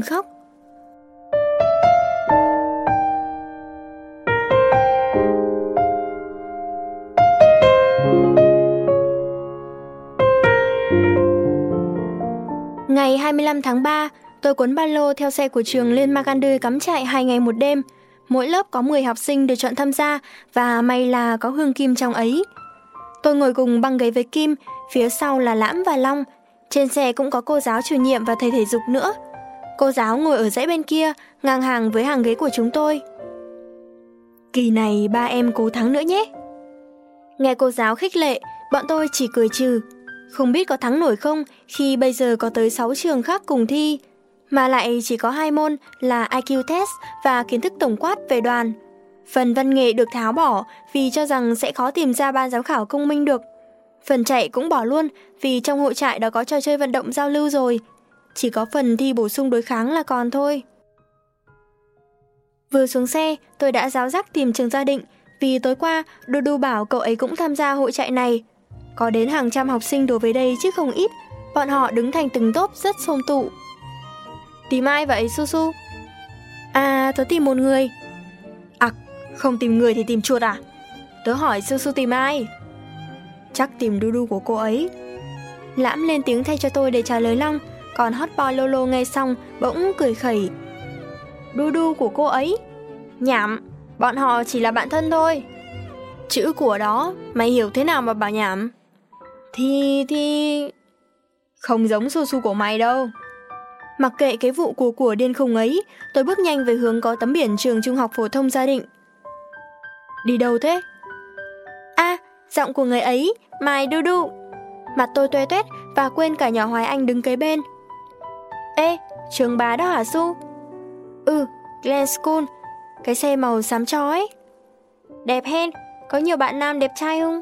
Đừng khóc. Ngày 25 tháng 3, tôi cuốn ba lô theo xe của trường lên Magandu cắm trại hai ngày một đêm. Mỗi lớp có 10 học sinh được chọn tham gia và may là có Hương Kim trong ấy. Tôi ngồi cùng băng ghế với Kim, phía sau là Lãm và Long. Trên xe cũng có cô giáo chủ nhiệm và thầy thể dục nữa. Cô giáo ngồi ở dãy bên kia, ngang hàng với hàng ghế của chúng tôi. Kỳ này ba em cố thắng nữa nhé. Nghe cô giáo khích lệ, bọn tôi chỉ cười trừ. Không biết có thắng nổi không khi bây giờ có tới 6 trường khác cùng thi, mà lại chỉ có hai môn là IQ test và kiến thức tổng quát về đoàn. Phần văn nghệ được tháo bỏ vì cho rằng sẽ khó tìm ra ban giám khảo công minh được. Phần chạy cũng bỏ luôn vì trong hội trại đã có trò chơi vận động giao lưu rồi. Chỉ có phần thi bổ sung đối kháng là còn thôi. Vừa xuống xe, tôi đã giáo giác tìm trường gia định vì tối qua Đu Đu bảo cậu ấy cũng tham gia hội trại này. Có đến hàng trăm học sinh đổ về đây chứ không ít. Bọn họ đứng thành từng tốp rất xôm tụ. Tìm ai vậy Su Su? À, tớ tìm một người. À, không tìm người thì tìm chuột à? Tớ hỏi Su Su tìm ai? Chắc tìm đu đu của cô ấy. Lãm lên tiếng thay cho tôi để trả lời Long, còn hot boy Lolo nghe xong bỗng cười khẩy. Đu đu của cô ấy? Nhảm, bọn họ chỉ là bạn thân thôi. Chữ của đó, mày hiểu thế nào mà bảo nhảm? Thì... thì... Không giống su su của mày đâu. Mặc kệ cái vụ của của điên khùng ấy, tôi bước nhanh về hướng có tấm biển trường trung học phổ thông gia định. Đi đâu thế? a giọng của người ấy, Mai đu đu. Mặt tôi toe toét và quên cả nhỏ Hoài Anh đứng kế bên. Ê, trường bà đó hả Su? Ừ, Glen School, cái xe màu xám cho ấy. Đẹp hen, có nhiều bạn nam đẹp trai không?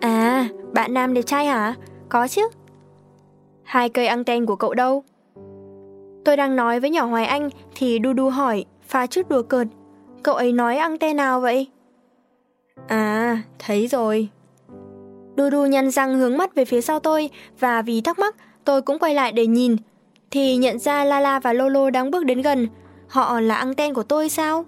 À, bạn nam đẹp trai hả? Có chứ. Hai cây anten của cậu đâu? Tôi đang nói với nhỏ Hoài Anh thì du du hỏi, pha chút đùa cợt. Cậu ấy nói anten nào vậy? À, thấy rồi. du du nhăn răng hướng mắt về phía sau tôi và vì thắc mắc tôi cũng quay lại để nhìn. Thì nhận ra Lala và Lolo đang bước đến gần. Họ là anten của tôi sao?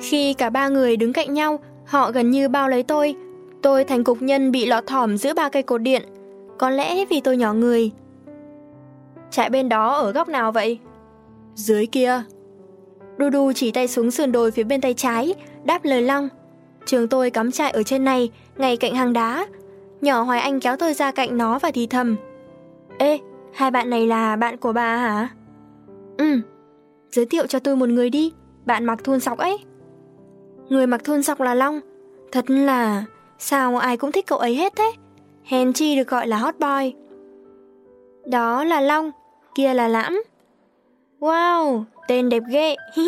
Khi cả ba người đứng cạnh nhau, họ gần như bao lấy tôi. Tôi thành cục nhân bị lọt thỏm giữa ba cây cột điện. Có lẽ vì tôi nhỏ người. Trại bên đó ở góc nào vậy? Dưới kia. Đu đu chỉ tay xuống sườn đồi phía bên tay trái, đáp lời Long. Trường tôi cắm trại ở trên này, ngay cạnh hang đá. Nhỏ Hoài Anh kéo tôi ra cạnh nó và thì thầm. Ê, hai bạn này là bạn của bà hả? Ừ, giới thiệu cho tôi một người đi, bạn mặc thun sọc ấy. Người mặc thun sọc là Long. Thật là... Sao ai cũng thích cậu ấy hết thế? Hèn chi được gọi là hot boy. Đó là Long, kia là Lãm. Wow, tên đẹp ghê.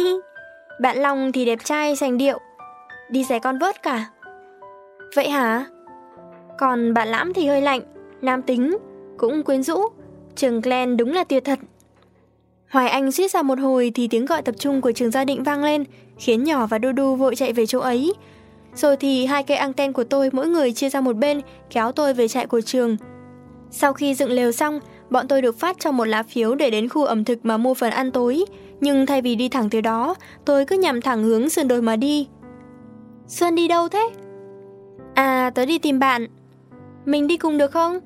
Bạn Long thì đẹp trai sành điệu. Đi xe con vớt cả. Vậy hả? Còn bạn Lãm thì hơi lạnh, nam tính, cũng quyến rũ. Trường Glen đúng là tuyệt thật. Hoài Anh suýt ra một hồi thì tiếng gọi tập trung của trường gia định vang lên, khiến nhỏ và Đu Đu vội chạy về chỗ ấy. Rồi thì hai cây anten của tôi mỗi người chia ra một bên, kéo tôi về trại của trường. Sau khi dựng lều xong, bọn tôi được phát cho một lá phiếu để đến khu ẩm thực mà mua phần ăn tối. Nhưng thay vì đi thẳng tới đó, tôi cứ nhằm thẳng hướng sườn đồi mà đi. Xuân đi đâu thế? À, tớ đi tìm bạn. Mình đi cùng được không?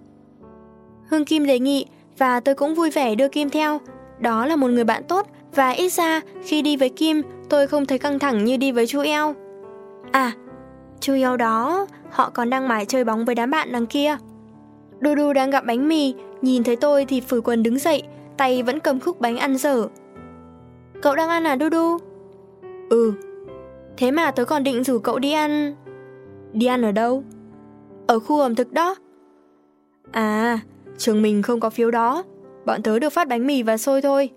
Hương Kim đề nghị và tôi cũng vui vẻ đưa Kim theo. Đó là một người bạn tốt và ít ra khi đi với Kim tôi không thấy căng thẳng như đi với chú eo. À, chú eo đó, họ còn đang mải chơi bóng với đám bạn đằng kia. Đu đu đang gặp bánh mì, nhìn thấy tôi thì phủi quần đứng dậy, tay vẫn cầm khúc bánh ăn dở. Cậu đang ăn à đu đu? Ừ. Thế mà tớ còn định rủ cậu đi ăn... Đi ăn ở đâu? Ở khu ẩm thực đó. À, trường mình không có phiếu đó. Bọn tớ được phát bánh mì và xôi thôi.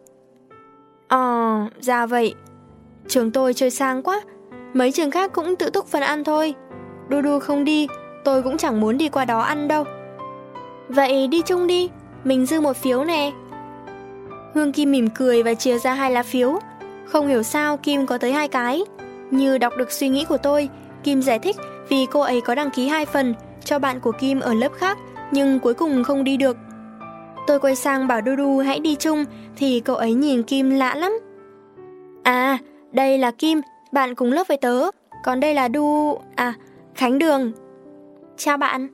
Ờ, ra vậy. Trường tôi chơi sang quá. Mấy trường khác cũng tự túc phần ăn thôi. Đu đu không đi, tôi cũng chẳng muốn đi qua đó ăn đâu. Vậy đi chung đi, mình dư một phiếu nè. Hương Kim mỉm cười và chia ra hai lá phiếu. Không hiểu sao Kim có tới hai cái. Như đọc được suy nghĩ của tôi, Kim giải thích vì cô ấy có đăng ký hai phần cho bạn của Kim ở lớp khác nhưng cuối cùng không đi được. Tôi quay sang bảo du du hãy đi chung thì cậu ấy nhìn Kim lạ lắm. À, đây là Kim, bạn cùng lớp với tớ, còn đây là Du... à, Khánh Đường. Chào bạn.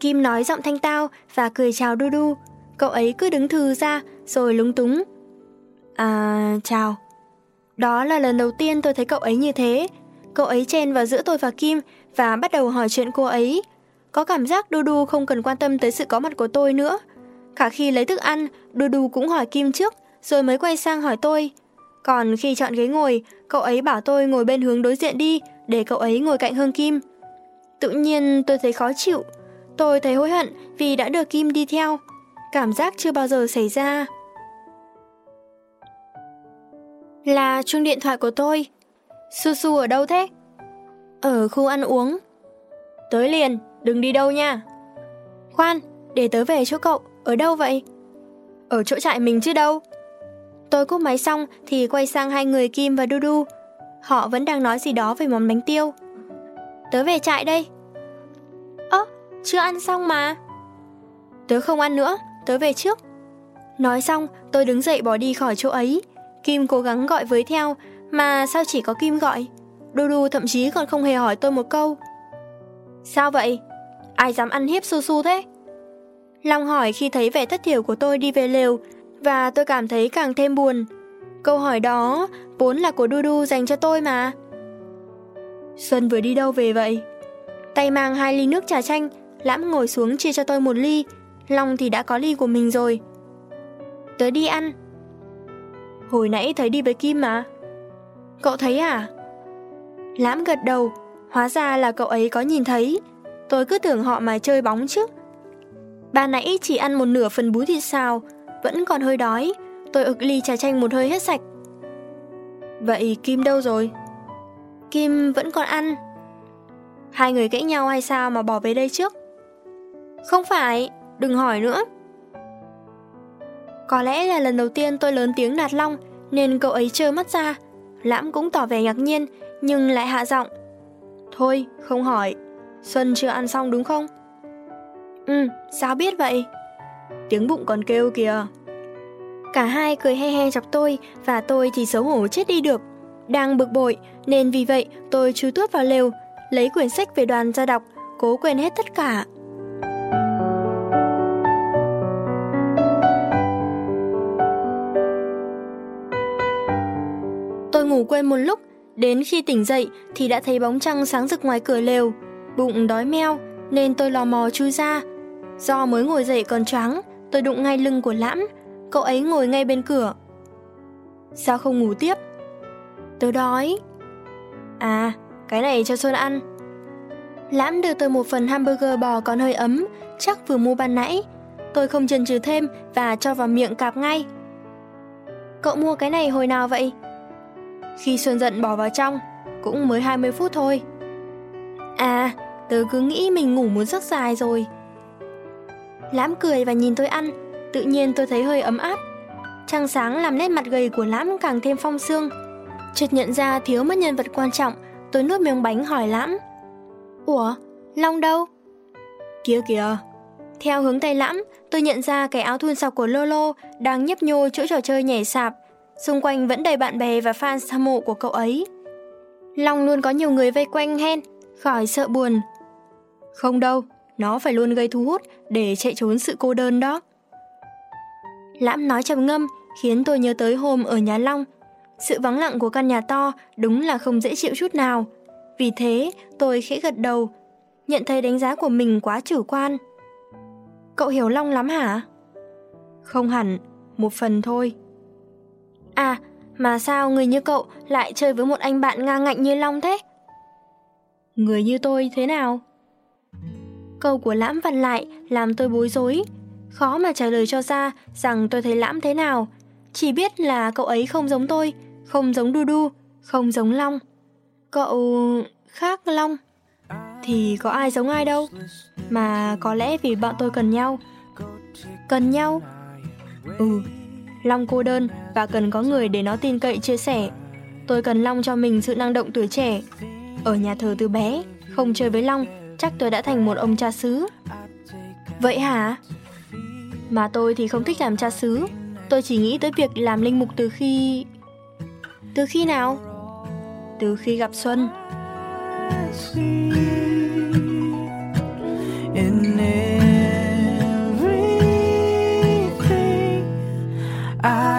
Kim nói giọng thanh tao và cười chào Dudu. Cậu ấy cứ đứng thừ ra rồi lúng túng. À, chào. Đó là lần đầu tiên tôi thấy cậu ấy như thế. Cậu ấy chen vào giữa tôi và Kim và bắt đầu hỏi chuyện cô ấy. Có cảm giác Dudu không cần quan tâm tới sự có mặt của tôi nữa. Cả khi lấy thức ăn, Dudu cũng hỏi Kim trước, rồi mới quay sang hỏi tôi. Còn khi chọn ghế ngồi, cậu ấy bảo tôi ngồi bên hướng đối diện đi, để cậu ấy ngồi cạnh Hương Kim. Tự nhiên tôi thấy khó chịu. Tôi thấy hối hận vì đã đưa Kim đi theo. Cảm giác chưa bao giờ xảy ra. Là chuông điện thoại của tôi. Su Su ở đâu thế? Ở khu ăn uống. Tới liền, đừng đi đâu nha. Khoan, để tớ về chỗ cậu, ở đâu vậy? Ở chỗ trại mình chứ đâu. Tôi cúp máy xong thì quay sang hai người Kim và Dudu. Họ vẫn đang nói gì đó về món bánh tiêu. Tớ về trại đây. Chưa ăn xong mà. Tớ không ăn nữa, tớ về trước. Nói xong, tôi đứng dậy bỏ đi khỏi chỗ ấy. Kim cố gắng gọi với theo, mà sao chỉ có Kim gọi? Dudu thậm chí còn không hề hỏi tôi một câu. Sao vậy? Ai dám ăn hiếp Su Su thế? Long hỏi khi thấy vẻ thất thiểu của tôi đi về lều, và tôi cảm thấy càng thêm buồn. Câu hỏi đó vốn là của Dudu dành cho tôi mà. Xuân vừa đi đâu về vậy? Tay mang hai ly nước trà chanh, Lãm ngồi xuống chia cho tôi một ly, Long thì đã có ly của mình rồi. Tới đi ăn. Hồi nãy thấy đi với Kim mà. Cậu thấy à? Lãm gật đầu, hóa ra là cậu ấy có nhìn thấy. Tôi cứ tưởng họ mà chơi bóng chứ. Bà nãy chỉ ăn một nửa phần bún thịt xào, vẫn còn hơi đói. Tôi ực ly trà chanh một hơi hết sạch. Vậy Kim đâu rồi? Kim vẫn còn ăn. Hai người cãi nhau hay sao mà bỏ về đây trước? Không phải, đừng hỏi nữa. Có lẽ là lần đầu tiên tôi lớn tiếng nạt Long nên cậu ấy trơ mắt ra. Lãm cũng tỏ vẻ ngạc nhiên nhưng lại hạ giọng. Thôi, không hỏi. Xuân chưa ăn xong đúng không? Ừ, sao biết vậy? Tiếng bụng còn kêu kìa. Cả hai cười he he chọc tôi và tôi thì xấu hổ chết đi được. Đang bực bội nên vì vậy tôi chui tuốt vào lều, lấy quyển sách về đoàn ra đọc, cố quên hết tất cả. Tôi ngủ quên một lúc, đến khi tỉnh dậy thì đã thấy bóng trăng sáng rực ngoài cửa lều. Bụng đói meo nên tôi lò mò chui ra. Do mới ngồi dậy còn choáng, tôi đụng ngay lưng của Lãm, cậu ấy ngồi ngay bên cửa. Sao không ngủ tiếp? Tớ đói. À, cái này cho Xuân ăn. Lãm đưa tôi một phần hamburger bò còn hơi ấm, chắc vừa mua ban nãy. Tôi không chần chừ thêm và cho vào miệng cạp ngay. Cậu mua cái này hồi nào vậy? Khi Xuân giận bỏ vào trong, cũng mới 20 phút thôi. À, tớ cứ nghĩ mình ngủ một giấc dài rồi. Lãm cười và nhìn tôi ăn, tự nhiên tôi thấy hơi ấm áp. Trăng sáng làm nét mặt gầy của Lãm càng thêm phong sương. Chợt nhận ra thiếu mất nhân vật quan trọng, tôi nuốt miếng bánh hỏi Lãm. Ủa, Long đâu? Kia kìa. Theo hướng tay Lãm, tôi nhận ra cái áo thun sọc của Lolo đang nhấp nhô chỗ trò chơi nhảy sạp. Xung quanh vẫn đầy bạn bè và fan hâm mộ của cậu ấy. Long luôn có nhiều người vây quanh hen, khỏi sợ buồn. Không đâu, nó phải luôn gây thu hút để chạy trốn sự cô đơn đó. Lãm nói trầm ngâm khiến tôi nhớ tới hôm ở nhà Long. Sự vắng lặng của căn nhà to đúng là không dễ chịu chút nào. Vì thế, tôi khẽ gật đầu, nhận thấy đánh giá của mình quá chủ quan. Cậu hiểu Long lắm hả? Không hẳn, một phần thôi. À, mà sao người như cậu lại chơi với một anh bạn ngang ngạnh như Long thế? Người như tôi thế nào? Câu của Lãm vặn lại làm tôi bối rối, khó mà trả lời cho ra rằng tôi thấy Lãm thế nào. Chỉ biết là cậu ấy không giống tôi, không giống Du Du, không giống Long. Cậu khác Long thì có ai giống ai đâu, mà có lẽ vì bọn tôi cần nhau. Cần nhau? Ừ, Long cô đơn và cần có người để nó tin cậy chia sẻ. Tôi cần Long cho mình sự năng động tuổi trẻ. Ở nhà thờ từ bé, không chơi với Long, chắc tôi đã thành một ông cha xứ. Vậy hả? Mà tôi thì không thích làm cha xứ. Tôi chỉ nghĩ tới việc làm linh mục từ khi... Từ khi nào? Từ khi gặp Xuân. In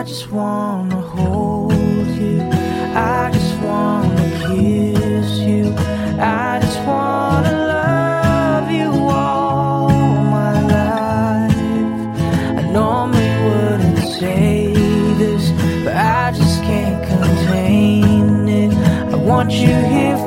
just wanna hold you. I just wanna kiss you. I just wanna love you all my life. I normally wouldn't say this, but I just can't contain it. I want you here for